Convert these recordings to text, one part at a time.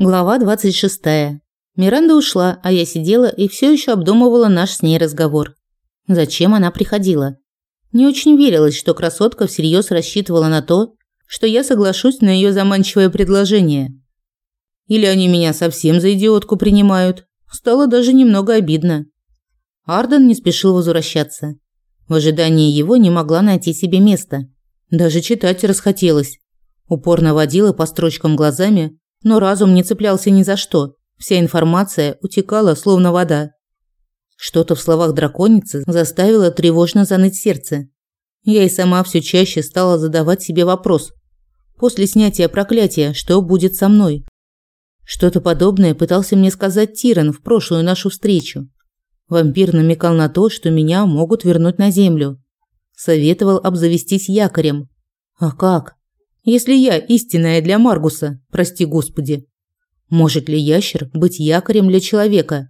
Глава 26. Миранда ушла, а я сидела и все еще обдумывала наш с ней разговор. Зачем она приходила? Не очень верилось, что красотка всерьез рассчитывала на то, что я соглашусь на ее заманчивое предложение. Или они меня совсем за идиотку принимают. Стало даже немного обидно. Арден не спешил возвращаться. В ожидании его не могла найти себе места. Даже читать расхотелось. Упорно водила по строчкам глазами, но разум не цеплялся ни за что. Вся информация утекала, словно вода. Что-то в словах драконицы заставило тревожно заныть сердце. Я и сама все чаще стала задавать себе вопрос. После снятия проклятия, что будет со мной? Что-то подобное пытался мне сказать Тиран в прошлую нашу встречу. Вампир намекал на то, что меня могут вернуть на землю. Советовал обзавестись якорем. А как? Если я истинная для Маргуса, прости господи? Может ли ящер быть якорем для человека?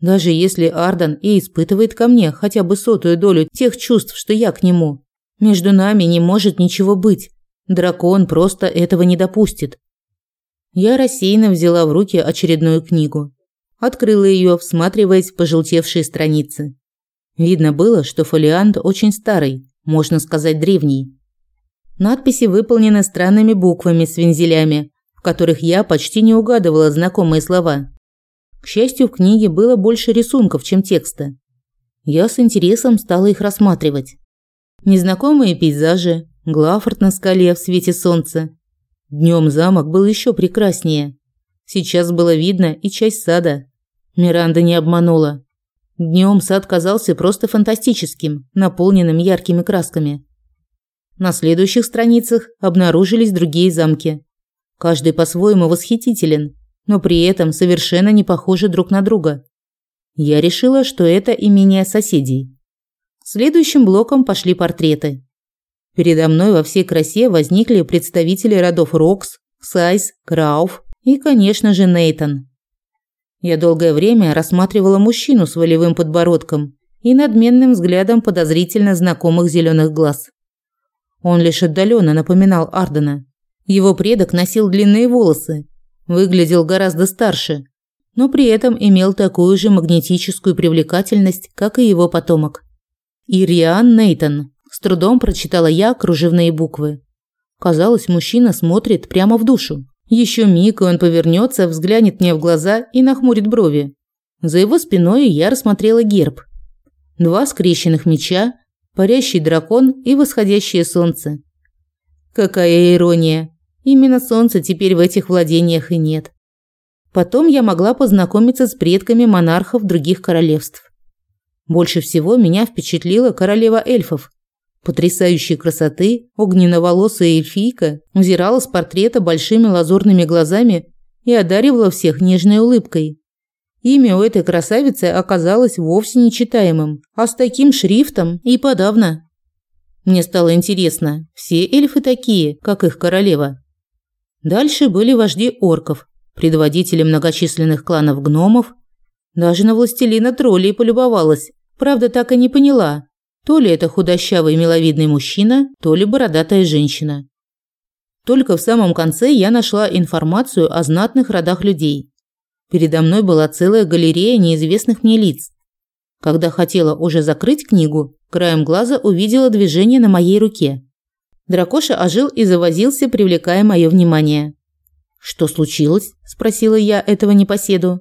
Даже если Ардан и испытывает ко мне хотя бы сотую долю тех чувств, что я к нему, между нами не может ничего быть. Дракон просто этого не допустит. Я рассеянно взяла в руки очередную книгу. Открыла ее, всматриваясь в пожелтевшие страницы. Видно было, что фолиант очень старый, можно сказать, древний. Надписи выполнены странными буквами с вензелями, в которых я почти не угадывала знакомые слова. К счастью, в книге было больше рисунков, чем текста. Я с интересом стала их рассматривать. Незнакомые пейзажи, Глафорд на скале в свете солнца. Днем замок был еще прекраснее. Сейчас было видно и часть сада. Миранда не обманула. Днем сад казался просто фантастическим, наполненным яркими красками. На следующих страницах обнаружились другие замки. Каждый по-своему восхитителен, но при этом совершенно не похожи друг на друга. Я решила, что это имение соседей. Следующим блоком пошли портреты. Передо мной во всей красе возникли представители родов Рокс, Сайз, Крауф и, конечно же, Нейтон. Я долгое время рассматривала мужчину с волевым подбородком и надменным взглядом подозрительно знакомых зеленых глаз. Он лишь отдаленно напоминал Ардена. Его предок носил длинные волосы, выглядел гораздо старше, но при этом имел такую же магнетическую привлекательность, как и его потомок. Ириан Нейтон. С трудом прочитала я кружевные буквы. Казалось, мужчина смотрит прямо в душу. Еще миг, и он повернется, взглянет мне в глаза и нахмурит брови. За его спиной я рассмотрела герб. Два скрещенных меча, парящий дракон и восходящее солнце. Какая ирония. Именно солнца теперь в этих владениях и нет. Потом я могла познакомиться с предками монархов других королевств. Больше всего меня впечатлила королева эльфов. Потрясающей красоты, огненно-волосая эльфийка взирала с портрета большими лазурными глазами и одаривала всех нежной улыбкой. Имя у этой красавицы оказалось вовсе нечитаемым, а с таким шрифтом и подавно. Мне стало интересно, все эльфы такие, как их королева. Дальше были вожди орков, предводители многочисленных кланов гномов. Даже на властелина троллей полюбовалась. Правда, так и не поняла, то ли это худощавый миловидный мужчина, то ли бородатая женщина. Только в самом конце я нашла информацию о знатных родах людей. Передо мной была целая галерея неизвестных мне лиц. Когда хотела уже закрыть книгу, краем глаза увидела движение на моей руке. Дракоша ожил и завозился, привлекая мое внимание. «Что случилось?» – спросила я этого непоседу.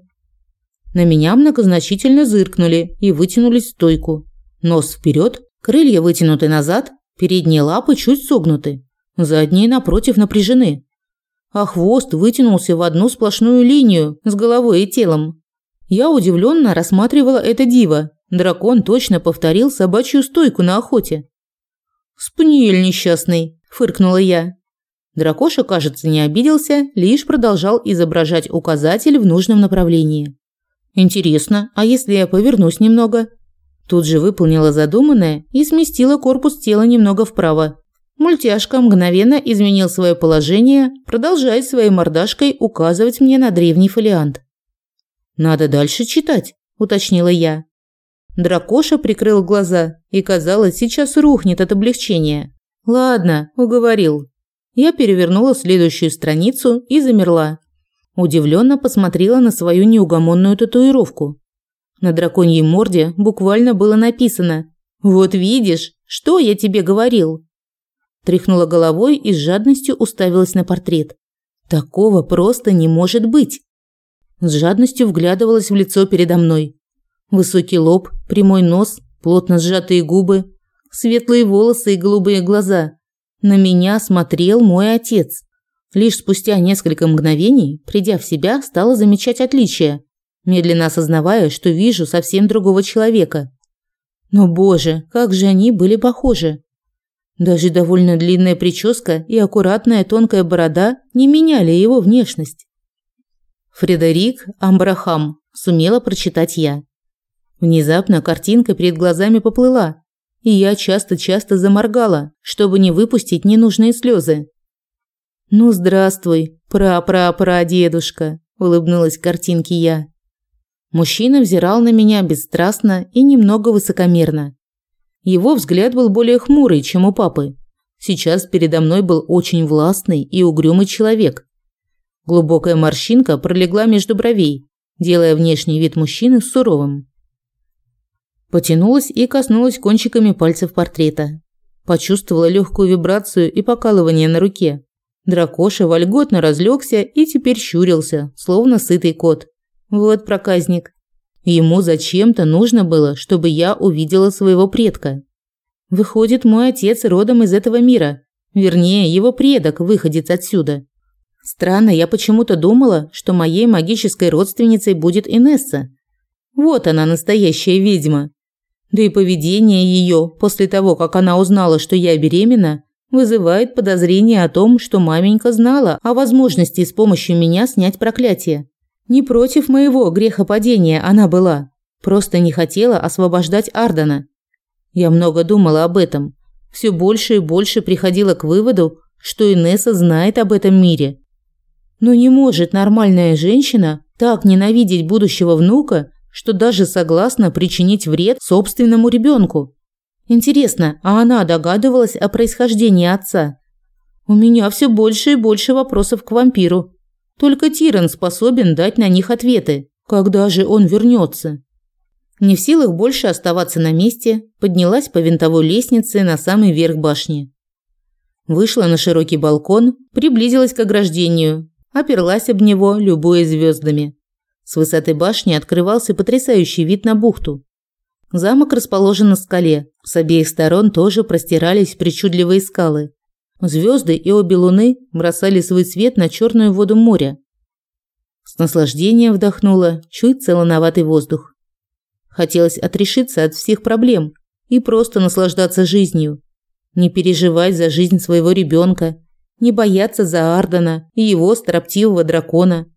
На меня многозначительно зыркнули и вытянулись в стойку. Нос вперед, крылья вытянуты назад, передние лапы чуть согнуты, задние напротив напряжены а хвост вытянулся в одну сплошную линию с головой и телом. Я удивленно рассматривала это диво. Дракон точно повторил собачью стойку на охоте. «Спаниель несчастный», – фыркнула я. Дракоша, кажется, не обиделся, лишь продолжал изображать указатель в нужном направлении. «Интересно, а если я повернусь немного?» Тут же выполнила задуманное и сместила корпус тела немного вправо. Мультяшка мгновенно изменил свое положение, продолжая своей мордашкой указывать мне на древний фолиант. «Надо дальше читать», – уточнила я. Дракоша прикрыл глаза и, казалось, сейчас рухнет от облегчения. «Ладно», – уговорил. Я перевернула следующую страницу и замерла. Удивленно посмотрела на свою неугомонную татуировку. На драконьей морде буквально было написано «Вот видишь, что я тебе говорил?» Тряхнула головой и с жадностью уставилась на портрет. Такого просто не может быть. С жадностью вглядывалась в лицо передо мной. Высокий лоб, прямой нос, плотно сжатые губы, светлые волосы и голубые глаза. На меня смотрел мой отец. Лишь спустя несколько мгновений, придя в себя, стала замечать отличия, медленно осознавая, что вижу совсем другого человека. Но, боже, как же они были похожи. Даже довольно длинная прическа и аккуратная тонкая борода не меняли его внешность. Фредерик Амбрахам сумела прочитать я. Внезапно картинка перед глазами поплыла, и я часто-часто заморгала, чтобы не выпустить ненужные слезы. «Ну, здравствуй, пра-пра-пра-дедушка», – улыбнулась картинке я. Мужчина взирал на меня бесстрастно и немного высокомерно. Его взгляд был более хмурый, чем у папы. Сейчас передо мной был очень властный и угрюмый человек. Глубокая морщинка пролегла между бровей, делая внешний вид мужчины суровым. Потянулась и коснулась кончиками пальцев портрета. Почувствовала легкую вибрацию и покалывание на руке. Дракоша вольготно разлегся и теперь щурился, словно сытый кот. Вот проказник. Ему зачем-то нужно было, чтобы я увидела своего предка. Выходит, мой отец родом из этого мира. Вернее, его предок выходит отсюда. Странно, я почему-то думала, что моей магической родственницей будет Инесса. Вот она, настоящая ведьма. Да и поведение ее после того, как она узнала, что я беременна, вызывает подозрение о том, что маменька знала о возможности с помощью меня снять проклятие. Не против моего грехопадения она была, просто не хотела освобождать Ардана. Я много думала об этом, все больше и больше приходила к выводу, что Инесса знает об этом мире. Но не может нормальная женщина так ненавидеть будущего внука, что даже согласна причинить вред собственному ребенку. Интересно, а она догадывалась о происхождении отца? У меня все больше и больше вопросов к вампиру. Только Тиран способен дать на них ответы. Когда же он вернется? Не в силах больше оставаться на месте, поднялась по винтовой лестнице на самый верх башни. Вышла на широкий балкон, приблизилась к ограждению, оперлась об него, любуясь звездами. С высоты башни открывался потрясающий вид на бухту. Замок расположен на скале. С обеих сторон тоже простирались причудливые скалы. Звезды и обе луны бросали свой свет на черную воду моря. С наслаждением вдохнула чуть солоноватый воздух. Хотелось отрешиться от всех проблем и просто наслаждаться жизнью. Не переживать за жизнь своего ребенка, не бояться за Ардана и его строптивого дракона.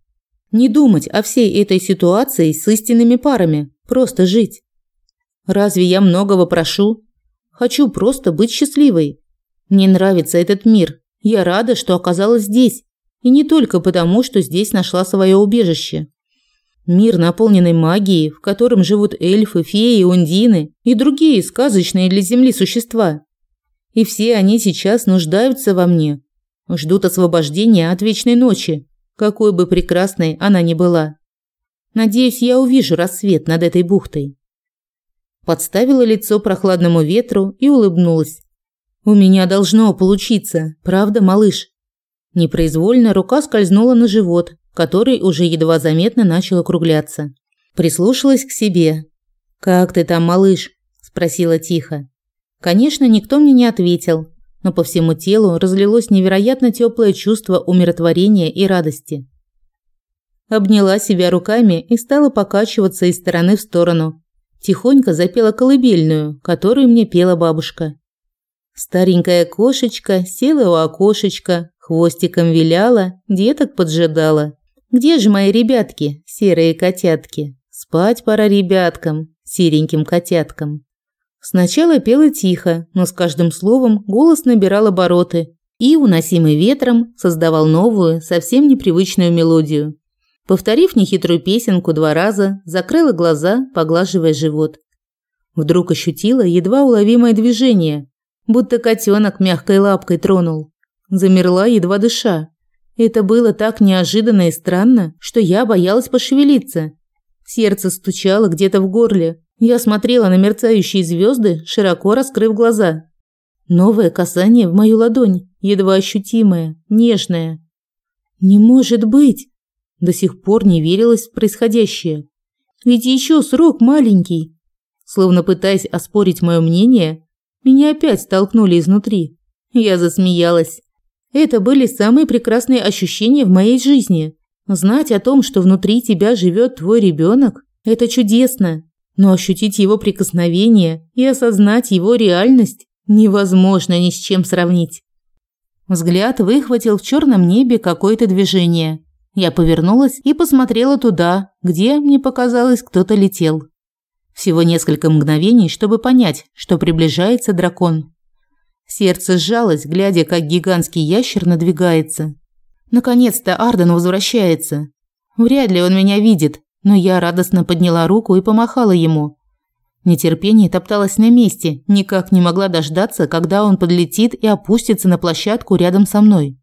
Не думать о всей этой ситуации с истинными парами, просто жить. Разве я многого прошу? Хочу просто быть счастливой. Мне нравится этот мир. Я рада, что оказалась здесь. И не только потому, что здесь нашла свое убежище. Мир, наполненный магией, в котором живут эльфы, феи, ундины и другие сказочные для Земли существа. И все они сейчас нуждаются во мне. Ждут освобождения от вечной ночи, какой бы прекрасной она ни была. Надеюсь, я увижу рассвет над этой бухтой подставила лицо прохладному ветру и улыбнулась. У меня должно получиться, правда, малыш? Непроизвольно рука скользнула на живот, который уже едва заметно начал округляться. Прислушалась к себе. Как ты там, малыш? спросила тихо. Конечно, никто мне не ответил, но по всему телу разлилось невероятно теплое чувство умиротворения и радости. Обняла себя руками и стала покачиваться из стороны в сторону, тихонько запела колыбельную, которую мне пела бабушка. Старенькая кошечка села у окошечка, хвостиком виляла, деток поджидала. Где же мои ребятки, серые котятки? Спать пора ребяткам, сереньким котяткам. Сначала пела тихо, но с каждым словом голос набирал обороты и, уносимый ветром, создавал новую, совсем непривычную мелодию. Повторив нехитрую песенку два раза, закрыла глаза, поглаживая живот. Вдруг ощутила едва уловимое движение, будто котенок мягкой лапкой тронул. Замерла, едва дыша. Это было так неожиданно и странно, что я боялась пошевелиться. Сердце стучало где-то в горле. Я смотрела на мерцающие звезды, широко раскрыв глаза. Новое касание в мою ладонь, едва ощутимое, нежное. Не может быть. До сих пор не верилось в происходящее. Ведь еще срок маленький. Словно пытаясь оспорить мое мнение, меня опять столкнули изнутри. Я засмеялась. Это были самые прекрасные ощущения в моей жизни. Знать о том, что внутри тебя живет твой ребенок, это чудесно. Но ощутить его прикосновение и осознать его реальность невозможно ни с чем сравнить. Взгляд выхватил в черном небе какое-то движение. Я повернулась и посмотрела туда, где, мне показалось, кто-то летел. Всего несколько мгновений, чтобы понять, что приближается дракон. Сердце сжалось, глядя, как гигантский ящер надвигается. Наконец-то Арден возвращается. Вряд ли он меня видит, но я радостно подняла руку и помахала ему. Нетерпение топталось на месте, никак не могла дождаться, когда он подлетит и опустится на площадку рядом со мной.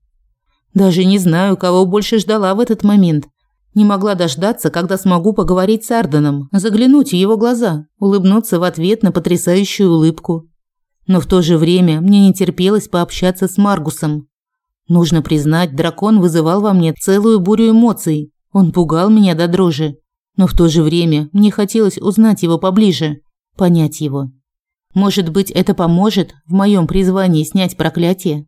Даже не знаю, кого больше ждала в этот момент. Не могла дождаться, когда смогу поговорить с Арденом, заглянуть в его глаза, улыбнуться в ответ на потрясающую улыбку. Но в то же время мне не терпелось пообщаться с Маргусом. Нужно признать, дракон вызывал во мне целую бурю эмоций. Он пугал меня до дрожи. Но в то же время мне хотелось узнать его поближе, понять его. Может быть, это поможет в моем призвании снять проклятие?